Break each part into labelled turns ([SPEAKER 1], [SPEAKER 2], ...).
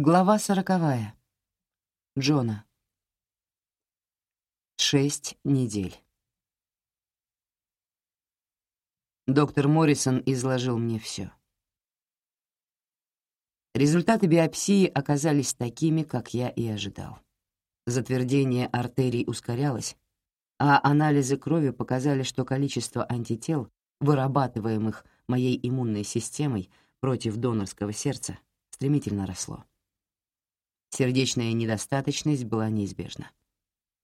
[SPEAKER 1] Глава сороковая. Джона. Шесть недель. Доктор Моррисон изложил мне все. Результаты биопсии оказались такими, как я и ожидал. Затвердение артерий ускорялось, а анализы крови показали, что количество антител, вырабатываемых моей иммунной системой против донорского сердца, стремительно росло. Сердечная недостаточность была неизбежна.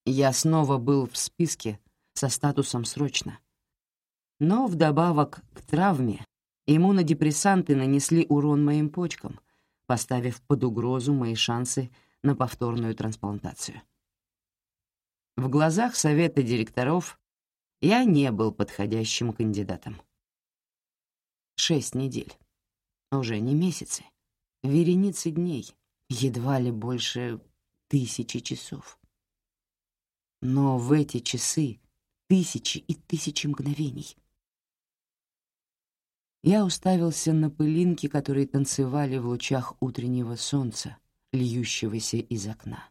[SPEAKER 1] Я снова был в списке со статусом «срочно», но вдобавок к травме иммунодепрессанты нанесли урон моим почкам, поставив под угрозу мои шансы на повторную трансплантацию. В глазах совета директоров я не был подходящим кандидатом. Шесть недель. Уже не месяцы. Вереницы дней. Едва ли больше тысячи часов. Но в эти часы тысячи и тысячи мгновений — я уставился на пылинки, которые танцевали в лучах утреннего солнца, льющегося из окна.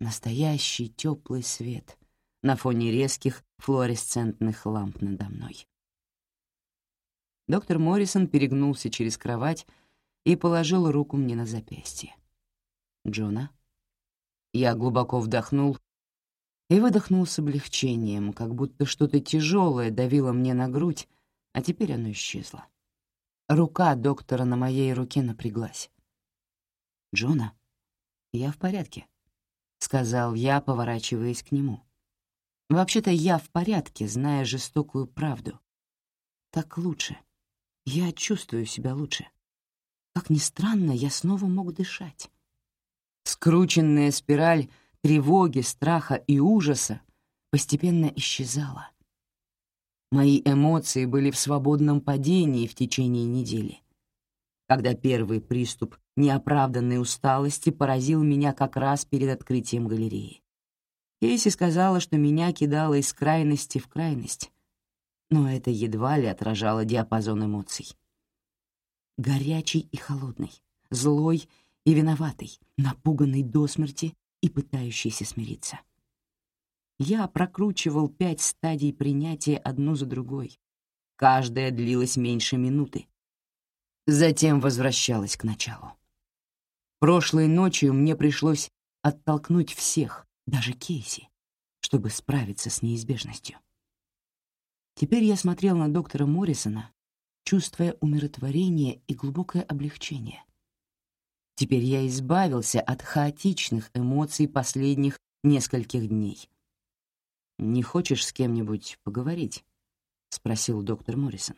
[SPEAKER 1] Настоящий теплый свет на фоне резких флуоресцентных ламп надо мной. Доктор Моррисон перегнулся через кровать и положил руку мне на запястье. «Джона?» Я глубоко вдохнул и выдохнул с облегчением, как будто что-то тяжелое давило мне на грудь, а теперь оно исчезло. Рука доктора на моей руке напряглась. «Джона, я в порядке», — сказал я, поворачиваясь к нему. «Вообще-то я в порядке, зная жестокую правду. Так лучше. Я чувствую себя лучше. Ни странно, я снова мог дышать». Скрученная спираль тревоги, страха и ужаса постепенно исчезала — Мои эмоции были в свободном падении в течение недели. Когда первый приступ неоправданной усталости поразил меня как раз перед открытием галереи. Кейси сказала, что меня кидало из крайности в крайность, но это едва ли отражало диапазон эмоций. Горячий и холодный, злой и виноватый, напуганный до смерти и пытающийся смириться. Я прокручивал пять стадий принятия одну за другой. Каждая длилась меньше минуты. Затем возвращалась к началу. Прошлой ночью мне пришлось оттолкнуть всех, даже Кейси, чтобы справиться с неизбежностью. Теперь я смотрел на доктора Моррисона, чувствуя умиротворение и глубокое облегчение. Теперь я избавился от хаотичных эмоций последних нескольких дней. «Не хочешь с кем-нибудь поговорить?» — спросил доктор Моррисон.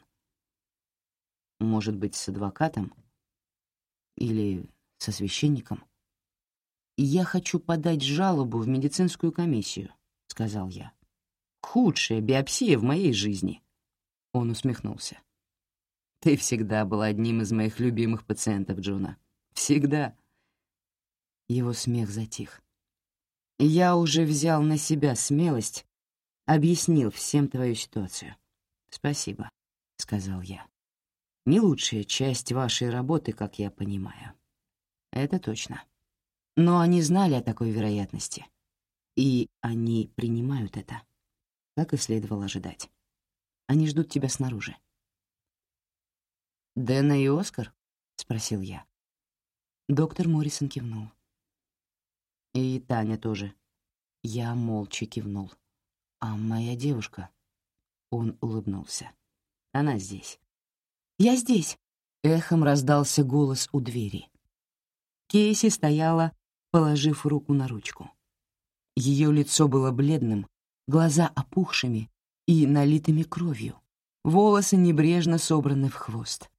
[SPEAKER 1] «Может быть, с адвокатом? Или со священником?» «Я хочу подать жалобу в медицинскую комиссию», — сказал я. «Худшая биопсия в моей жизни». Он усмехнулся. «Ты всегда был одним из моих любимых пациентов, Джона. Всегда». Его смех затих. Я уже взял на себя смелость объяснил всем твою ситуацию. Спасибо, сказал я. Не лучшая часть вашей работы, как я понимаю. Это точно. Но они знали о такой вероятности. И они принимают это. Как и следовало ожидать. Они ждут тебя снаружи. «Дэна и Оскар?» — спросил я. Доктор Моррисон кивнул. «И Таня тоже». Я молча кивнул. «А моя девушка?» Он улыбнулся. «Она здесь». «Я здесь!» — эхом раздался голос у двери. Кейси стояла, положив руку на ручку. Ее лицо было бледным, глаза опухшими и налитыми кровью, волосы небрежно собраны в хвост.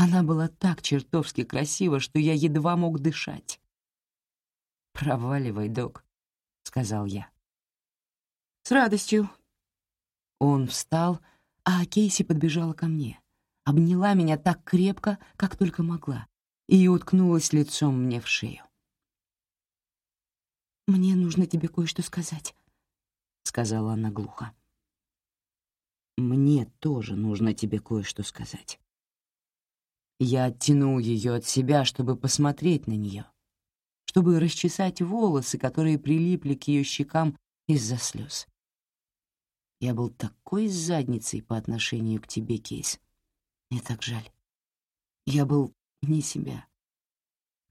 [SPEAKER 1] Она была так чертовски красива, что я едва мог дышать. «Проваливай, док», — сказал я. «С радостью». Он встал, а Кейси подбежала ко мне, обняла меня так крепко, как только могла, и уткнулась лицом мне в шею. «Мне нужно тебе кое-что сказать», — сказала она глухо. «Мне тоже нужно тебе кое-что сказать». Я оттянул ее от себя, чтобы посмотреть на нее, чтобы расчесать волосы, которые прилипли к ее щекам из-за слез. Я был такой задницей по отношению к тебе, Кейс. Мне так жаль. Я был не себя.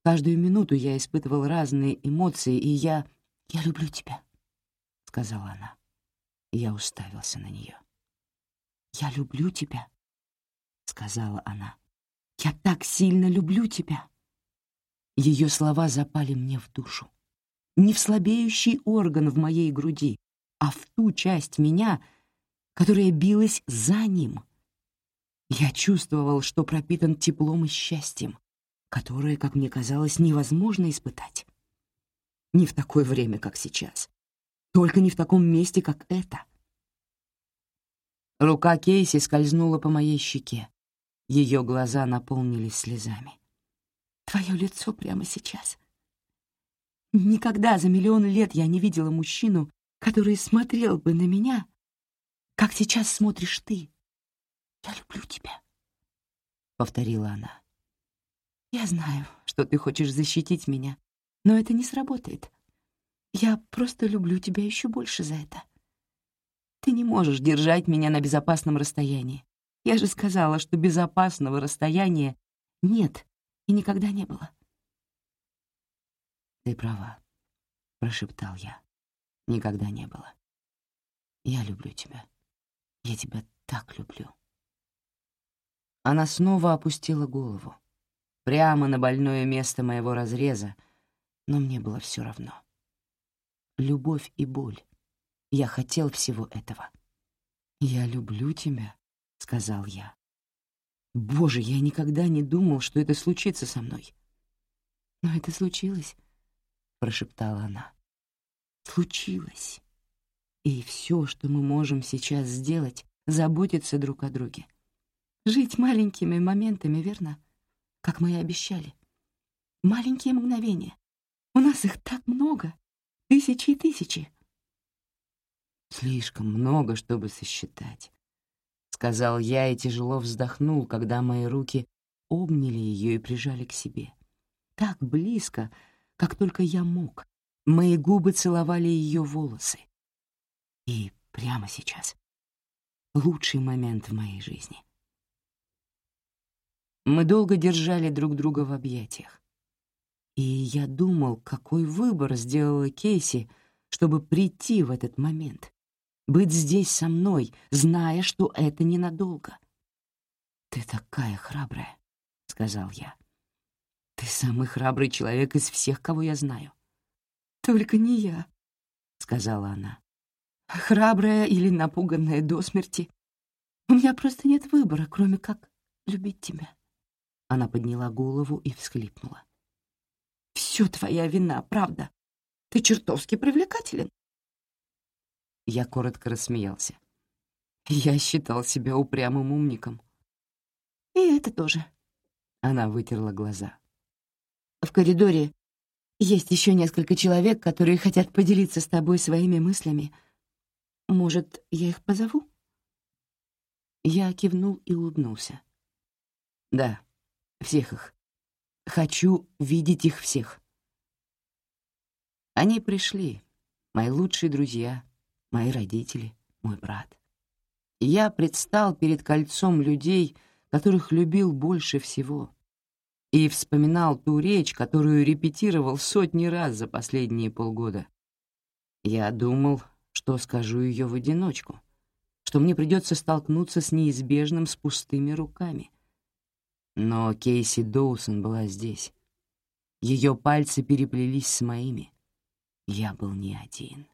[SPEAKER 1] Каждую минуту я испытывал разные эмоции, и я... «Я люблю тебя», — сказала она. Я уставился на нее. «Я люблю тебя», — сказала она. «Я так сильно люблю тебя». Ее слова запали мне в душу. Не в слабеющий орган в моей груди, а в ту часть меня, которая билась за ним. Я чувствовал, что пропитан теплом и счастьем, которое, как мне казалось, невозможно испытать. Не в такое время, как сейчас. Только не в таком месте, как это. Рука Кейси скользнула по моей щеке. Ее глаза наполнились слезами. «Твое лицо прямо сейчас. Никогда за миллион лет я не видела мужчину, который смотрел бы на меня, как сейчас смотришь ты. Я люблю тебя», — повторила она. «Я знаю, что ты хочешь защитить меня, но это не сработает. Я просто люблю тебя еще больше за это. Ты не можешь держать меня на безопасном расстоянии. Я же сказала, что безопасного расстояния нет и никогда не было. Ты права, — прошептал я. Никогда не было. Я люблю тебя. Я тебя так люблю. Она снова опустила голову, прямо на больное место моего разреза, но мне было все равно. Любовь и боль я хотел всего этого. «Я люблю тебя», — сказал я. «Боже, я никогда не думал, что это случится со мной». «Но это случилось», — прошептала она. «Случилось. И все, что мы можем сейчас сделать, заботиться друг о друге. Жить маленькими моментами, верно? Как мы и обещали. Маленькие мгновения. У нас их так много. Тысячи и тысячи. «Слишком много, чтобы сосчитать», — сказал я и тяжело вздохнул, когда мои руки обняли ее и прижали к себе. Так близко, как только я мог. Мои губы целовали ее волосы. И прямо сейчас. Лучший момент в моей жизни. Мы долго держали друг друга в объятиях. И я думал, какой выбор сделала Кейси, чтобы прийти в этот момент быть здесь со мной, зная, что это ненадолго. «Ты такая храбрая», — сказал я. «Ты самый храбрый человек из всех, кого я знаю». «Только не я», — сказала она. «Храбрая или напуганная до смерти. У меня просто нет выбора, кроме как любить тебя». Она подняла голову и всхлипнула. «Все твоя вина, правда. Ты чертовски привлекателен. Я коротко рассмеялся. Я считал себя упрямым умником. «И это тоже». Она вытерла глаза. «В коридоре есть еще несколько человек, которые хотят поделиться с тобой своими мыслями. Может, я их позову?» Я кивнул и улыбнулся. «Да, всех их. Хочу видеть их всех». Они пришли, мои лучшие друзья, мои родители, мой брат. я предстал перед кольцом людей, которых любил больше всего, и вспоминал ту речь, которую репетировал сотни раз за последние полгода. Я думал, что скажу ее в одиночку, что мне придется столкнуться с неизбежным с пустыми руками. Но Кейси Доусон была здесь. Ее пальцы переплелись с моими. Я был не один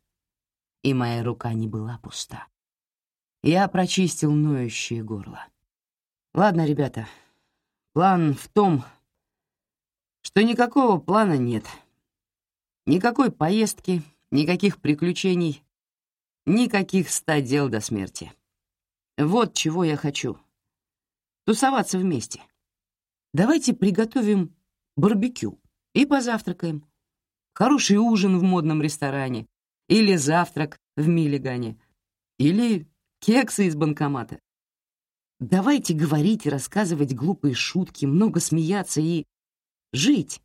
[SPEAKER 1] и моя рука не была пуста. Я прочистил ноющее горло. Ладно, ребята, план в том, что никакого плана нет. Никакой поездки, никаких приключений, никаких ста дел до смерти. Вот чего я хочу. Тусоваться вместе. Давайте приготовим барбекю и позавтракаем. Хороший ужин в модном ресторане, или завтрак в Миллигане, или кексы из банкомата. Давайте говорить и рассказывать глупые шутки, много смеяться и... жить.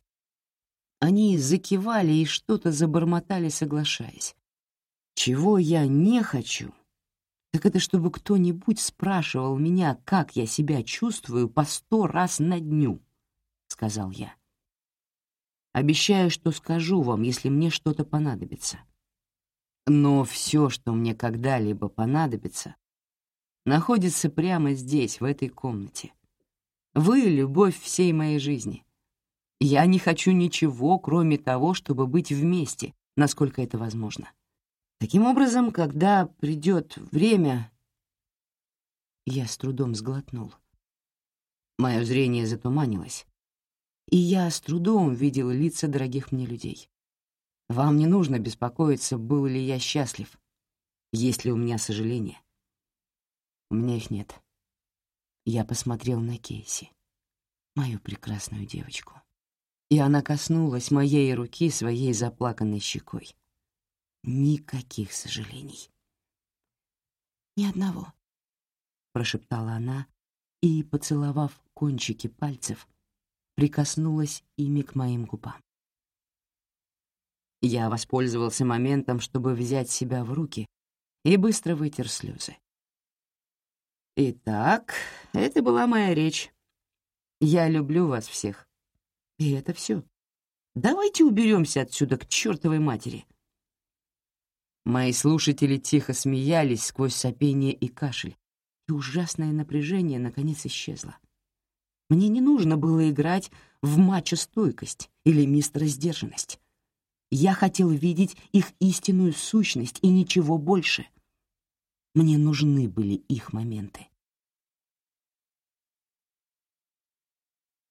[SPEAKER 1] Они закивали и что-то забормотали, соглашаясь. Чего я не хочу, так это чтобы кто-нибудь спрашивал меня, как я себя чувствую по сто раз на дню, — сказал я. Обещаю, что скажу вам, если мне что-то понадобится. Но все, что мне когда-либо понадобится, находится прямо здесь, в этой комнате. Вы — любовь всей моей жизни. Я не хочу ничего, кроме того, чтобы быть вместе, насколько это возможно. Таким образом, когда придет время... Я с трудом сглотнул. Мое зрение затуманилось, и я с трудом видел лица дорогих мне людей. Вам не нужно беспокоиться, был ли я счастлив, есть ли у меня сожаления. У меня их нет. Я посмотрел на Кейси, мою прекрасную девочку. И она коснулась моей руки своей заплаканной щекой. Никаких сожалений. «Ни одного», — прошептала она и, поцеловав кончики пальцев, прикоснулась ими к моим губам. Я воспользовался моментом, чтобы взять себя в руки и быстро вытер слезы. Итак, это была моя речь. Я люблю вас всех. И это все. Давайте уберемся отсюда к чертовой матери. Мои слушатели тихо смеялись сквозь сопение и кашель, и ужасное напряжение наконец исчезло. Мне не нужно было играть в мачо-стойкость или мистер сдержанность. Я хотел видеть их истинную сущность и ничего больше. Мне нужны были их моменты.